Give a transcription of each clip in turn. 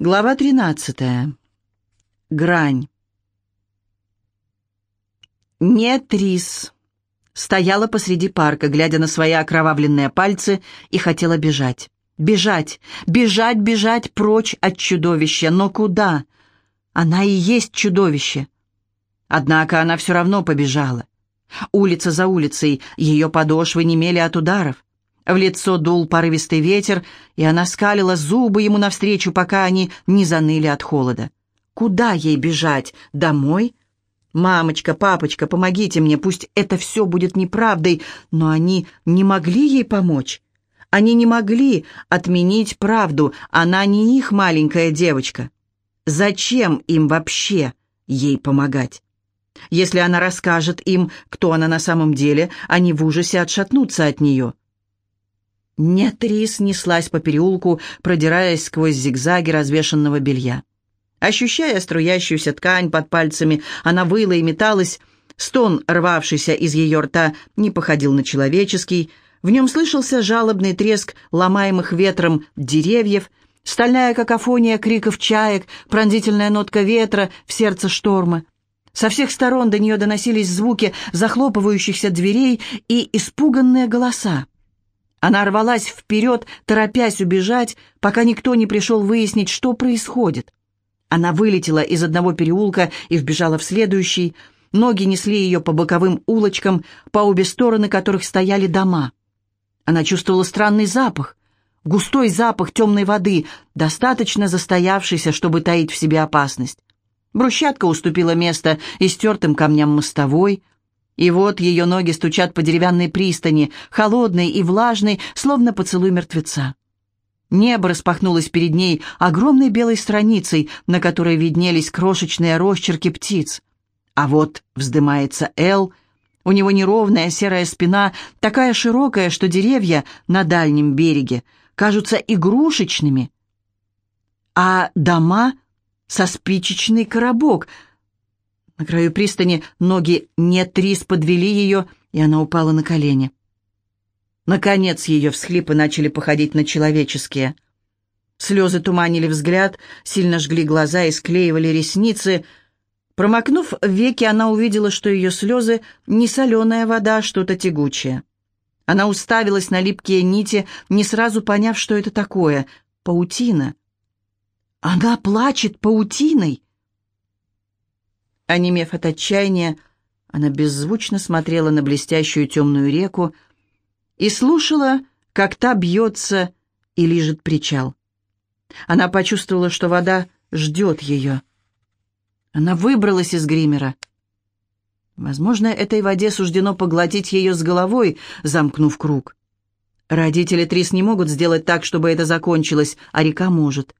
Глава 13. Грань. Не Трис. Стояла посреди парка, глядя на свои окровавленные пальцы, и хотела бежать. Бежать, бежать, бежать прочь от чудовища. Но куда? Она и есть чудовище. Однако она все равно побежала. Улица за улицей, ее подошвы немели от ударов. В лицо дул порывистый ветер, и она скалила зубы ему навстречу, пока они не заныли от холода. Куда ей бежать? Домой? «Мамочка, папочка, помогите мне, пусть это все будет неправдой», но они не могли ей помочь. Они не могли отменить правду, она не их маленькая девочка. Зачем им вообще ей помогать? Если она расскажет им, кто она на самом деле, они в ужасе отшатнутся от нее. Нет, Рис неслась по переулку, продираясь сквозь зигзаги развешанного белья. Ощущая струящуюся ткань под пальцами, она выла и металась. Стон, рвавшийся из ее рта, не походил на человеческий. В нем слышался жалобный треск ломаемых ветром деревьев, стальная какофония криков чаек, пронзительная нотка ветра в сердце шторма. Со всех сторон до нее доносились звуки захлопывающихся дверей и испуганные голоса. Она рвалась вперед, торопясь убежать, пока никто не пришел выяснить, что происходит. Она вылетела из одного переулка и вбежала в следующий. Ноги несли ее по боковым улочкам, по обе стороны которых стояли дома. Она чувствовала странный запах, густой запах темной воды, достаточно застоявшийся, чтобы таить в себе опасность. Брусчатка уступила место истертым камням мостовой — и вот ее ноги стучат по деревянной пристани, холодной и влажной, словно поцелуй мертвеца. Небо распахнулось перед ней огромной белой страницей, на которой виднелись крошечные росчерки птиц. А вот вздымается Эл, у него неровная серая спина, такая широкая, что деревья на дальнем береге кажутся игрушечными, а дома — со спичечный коробок — на краю пристани ноги Нетрис подвели ее, и она упала на колени. Наконец ее всхлипы начали походить на человеческие. Слезы туманили взгляд, сильно жгли глаза и склеивали ресницы. Промокнув веки, она увидела, что ее слезы не соленая вода, а что-то тягучее. Она уставилась на липкие нити, не сразу поняв, что это такое. Паутина. Она плачет паутиной. Онемев от отчаяния, она беззвучно смотрела на блестящую темную реку и слушала, как та бьется и лижет причал. Она почувствовала, что вода ждет ее. Она выбралась из гримера. Возможно, этой воде суждено поглотить ее с головой, замкнув круг. Родители Трис не могут сделать так, чтобы это закончилось, а река может.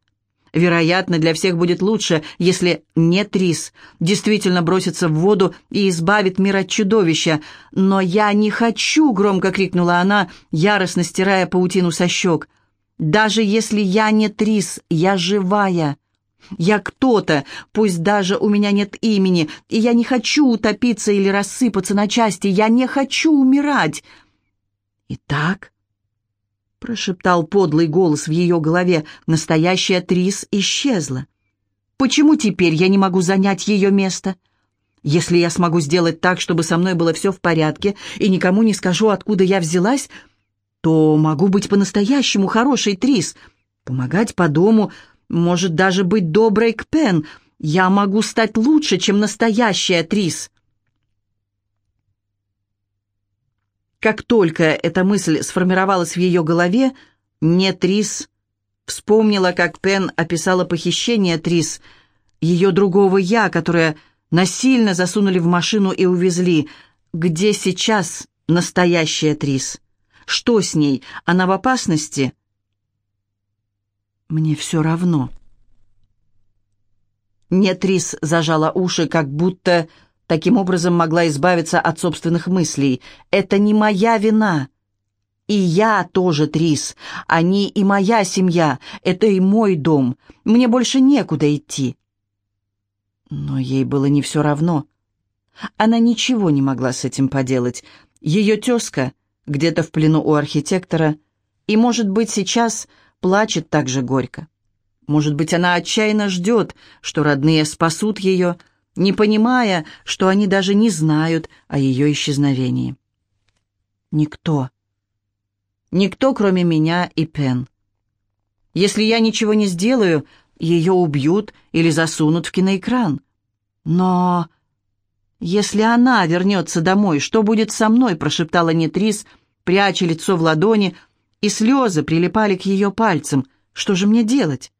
Вероятно, для всех будет лучше, если не Трис действительно бросится в воду и избавит мир от чудовища. «Но я не хочу!» — громко крикнула она, яростно стирая паутину со щек. «Даже если я не Трис, я живая!» Я кто-то, пусть даже у меня нет имени, и я не хочу утопиться или рассыпаться на части, я не хочу умирать. Итак, — прошептал подлый голос в ее голове. Настоящая Трис исчезла. «Почему теперь я не могу занять ее место? Если я смогу сделать так, чтобы со мной было все в порядке, и никому не скажу, откуда я взялась, то могу быть по-настоящему хорошей Трис, помогать по дому, может даже быть доброй к Пен. Я могу стать лучше, чем настоящая Трис». Как только эта мысль сформировалась в ее голове, не Трис вспомнила, как Пен описала похищение Трис, ее другого «я», которое насильно засунули в машину и увезли. Где сейчас настоящая Трис? Что с ней? Она в опасности? Мне все равно. Нет, Трис зажала уши, как будто Таким образом могла избавиться от собственных мыслей. «Это не моя вина!» «И я тоже, Трис. Они и моя семья. Это и мой дом. Мне больше некуда идти». Но ей было не все равно. Она ничего не могла с этим поделать. Ее тезка где-то в плену у архитектора, и, может быть, сейчас плачет так же горько. Может быть, она отчаянно ждет, что родные спасут ее, не понимая, что они даже не знают о ее исчезновении. Никто. Никто, кроме меня и Пен. Если я ничего не сделаю, ее убьют или засунут в киноэкран. Но если она вернется домой, что будет со мной, прошептала Нетрис, пряча лицо в ладони, и слезы прилипали к ее пальцам. Что же мне делать?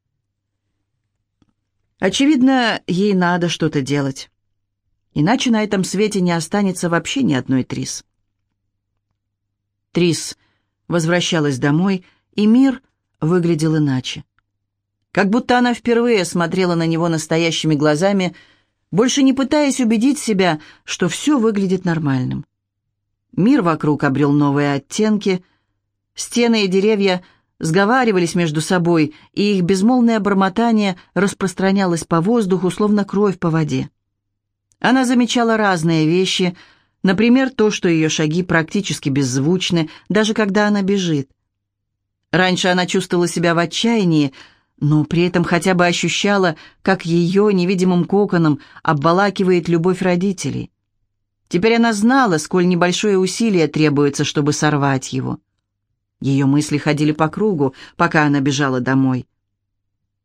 Очевидно, ей надо что-то делать. Иначе на этом свете не останется вообще ни одной Трис. Трис возвращалась домой, и мир выглядел иначе. Как будто она впервые смотрела на него настоящими глазами, больше не пытаясь убедить себя, что все выглядит нормальным. Мир вокруг обрел новые оттенки, стены и деревья сговаривались между собой, и их безмолвное бормотание распространялось по воздуху, словно кровь по воде. Она замечала разные вещи, например, то, что ее шаги практически беззвучны, даже когда она бежит. Раньше она чувствовала себя в отчаянии, но при этом хотя бы ощущала, как ее невидимым коконом обволакивает любовь родителей. Теперь она знала, сколь небольшое усилие требуется, чтобы сорвать его. Ее мысли ходили по кругу, пока она бежала домой.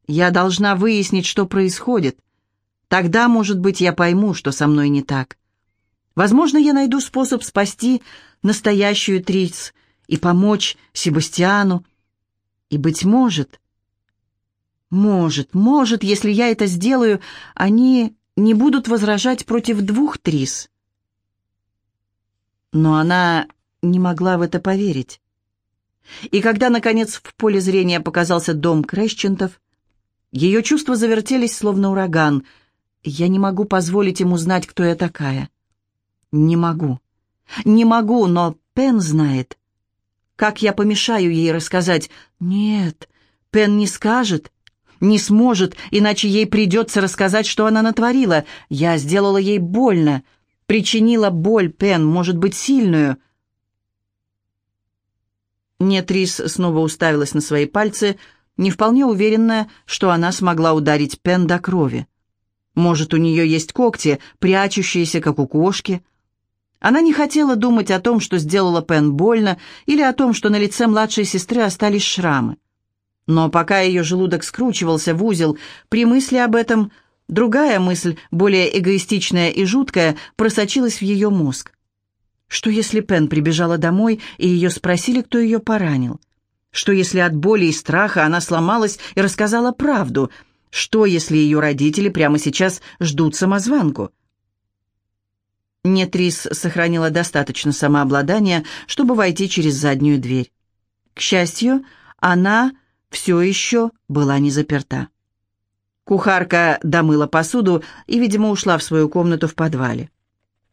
«Я должна выяснить, что происходит. Тогда, может быть, я пойму, что со мной не так. Возможно, я найду способ спасти настоящую Трис и помочь Себастьяну. И, быть может, может, может, если я это сделаю, они не будут возражать против двух Трис». Но она не могла в это поверить. И когда, наконец, в поле зрения показался дом Крещентов, ее чувства завертелись, словно ураган — я не могу позволить ему знать, кто я такая. Не могу. Не могу, но Пен знает. Как я помешаю ей рассказать? Нет, Пен не скажет. Не сможет, иначе ей придется рассказать, что она натворила. Я сделала ей больно. Причинила боль, Пен, может быть, сильную. Нет, Рис снова уставилась на свои пальцы, не вполне уверенная, что она смогла ударить Пен до крови. Может, у нее есть когти, прячущиеся, как у кошки. Она не хотела думать о том, что сделала Пен больно, или о том, что на лице младшей сестры остались шрамы. Но пока ее желудок скручивался в узел, при мысли об этом другая мысль, более эгоистичная и жуткая, просочилась в ее мозг. Что если Пен прибежала домой, и ее спросили, кто ее поранил? Что если от боли и страха она сломалась и рассказала правду – что, если ее родители прямо сейчас ждут самозванку? Нетрис сохранила достаточно самообладания, чтобы войти через заднюю дверь. К счастью, она все еще была не заперта. Кухарка домыла посуду и, видимо, ушла в свою комнату в подвале.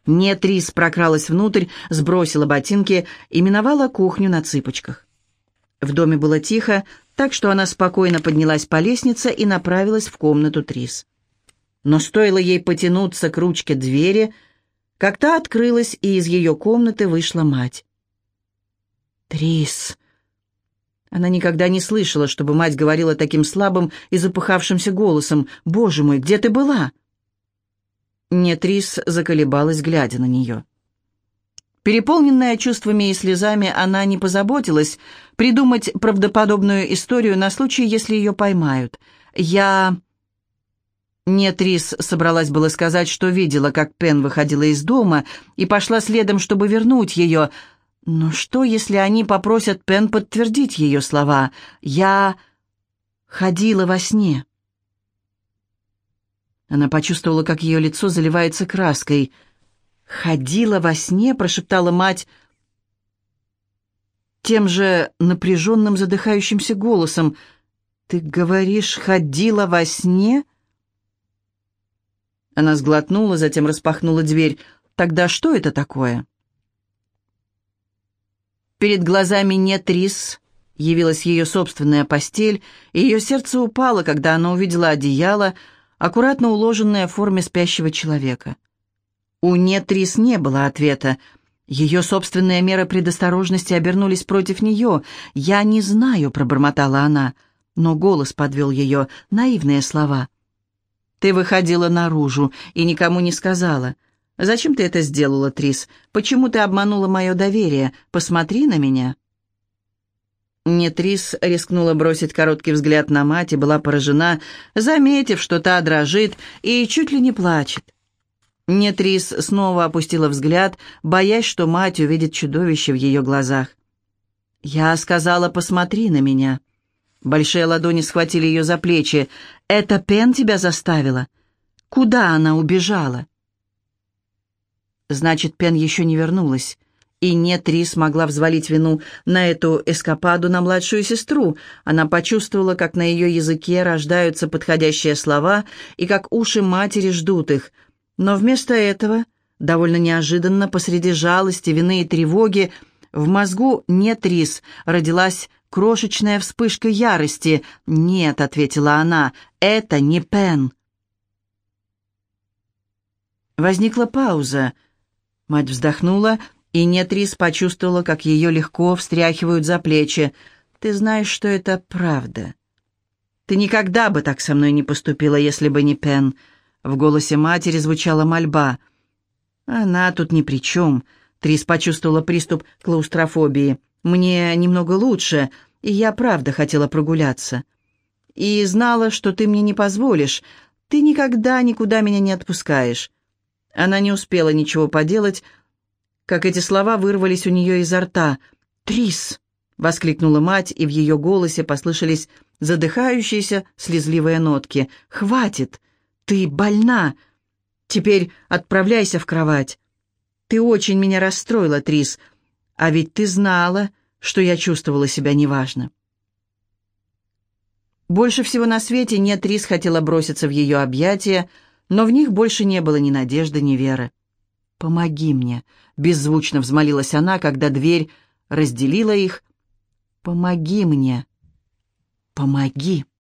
Нетрис прокралась внутрь, сбросила ботинки и миновала кухню на цыпочках. В доме было тихо, так что она спокойно поднялась по лестнице и направилась в комнату Трис. Но стоило ей потянуться к ручке двери, как та открылась, и из ее комнаты вышла мать. «Трис!» Она никогда не слышала, чтобы мать говорила таким слабым и запыхавшимся голосом. «Боже мой, где ты была?» Нет, Трис заколебалась, глядя на нее. Переполненная чувствами и слезами, она не позаботилась придумать правдоподобную историю на случай, если ее поймают. «Я...» Нет, Рис собралась было сказать, что видела, как Пен выходила из дома и пошла следом, чтобы вернуть ее. Но что, если они попросят Пен подтвердить ее слова? «Я ходила во сне». Она почувствовала, как ее лицо заливается краской – «Ходила во сне», — прошептала мать, тем же напряженным задыхающимся голосом. «Ты говоришь, ходила во сне?» Она сглотнула, затем распахнула дверь. «Тогда что это такое?» Перед глазами нет рис, явилась ее собственная постель, и ее сердце упало, когда она увидела одеяло, аккуратно уложенное в форме спящего человека. У Нетрис не было ответа. Ее собственные меры предосторожности обернулись против нее. «Я не знаю», — пробормотала она. Но голос подвел ее, наивные слова. «Ты выходила наружу и никому не сказала. Зачем ты это сделала, Трис? Почему ты обманула мое доверие? Посмотри на меня». Нетрис рискнула бросить короткий взгляд на мать и была поражена, заметив, что та дрожит и чуть ли не плачет. Нетрис снова опустила взгляд, боясь, что мать увидит чудовище в ее глазах. «Я сказала, посмотри на меня». Большие ладони схватили ее за плечи. «Это Пен тебя заставила? Куда она убежала?» Значит, Пен еще не вернулась. И нет, Ри смогла взвалить вину на эту эскападу на младшую сестру. Она почувствовала, как на ее языке рождаются подходящие слова и как уши матери ждут их. Но вместо этого, довольно неожиданно, посреди жалости, вины и тревоги, в мозгу нет Рис родилась крошечная вспышка ярости. «Нет», — ответила она, — «это не Пен». Возникла пауза. Мать вздохнула и Нетрис почувствовала, как ее легко встряхивают за плечи. «Ты знаешь, что это правда. Ты никогда бы так со мной не поступила, если бы не Пен». В голосе матери звучала мольба. «Она тут ни при чем». Трис почувствовала приступ клаустрофобии. «Мне немного лучше, и я правда хотела прогуляться. И знала, что ты мне не позволишь. Ты никогда никуда меня не отпускаешь». Она не успела ничего поделать, как эти слова вырвались у нее изо рта. «Трис!» — воскликнула мать, и в ее голосе послышались задыхающиеся слезливые нотки. «Хватит! Ты больна! Теперь отправляйся в кровать. Ты очень меня расстроила, Трис, а ведь ты знала, что я чувствовала себя неважно». Больше всего на свете нет Трис хотела броситься в ее объятия, но в них больше не было ни надежды, ни веры. «Помоги мне!» — беззвучно взмолилась она, когда дверь разделила их. «Помоги мне! Помоги!»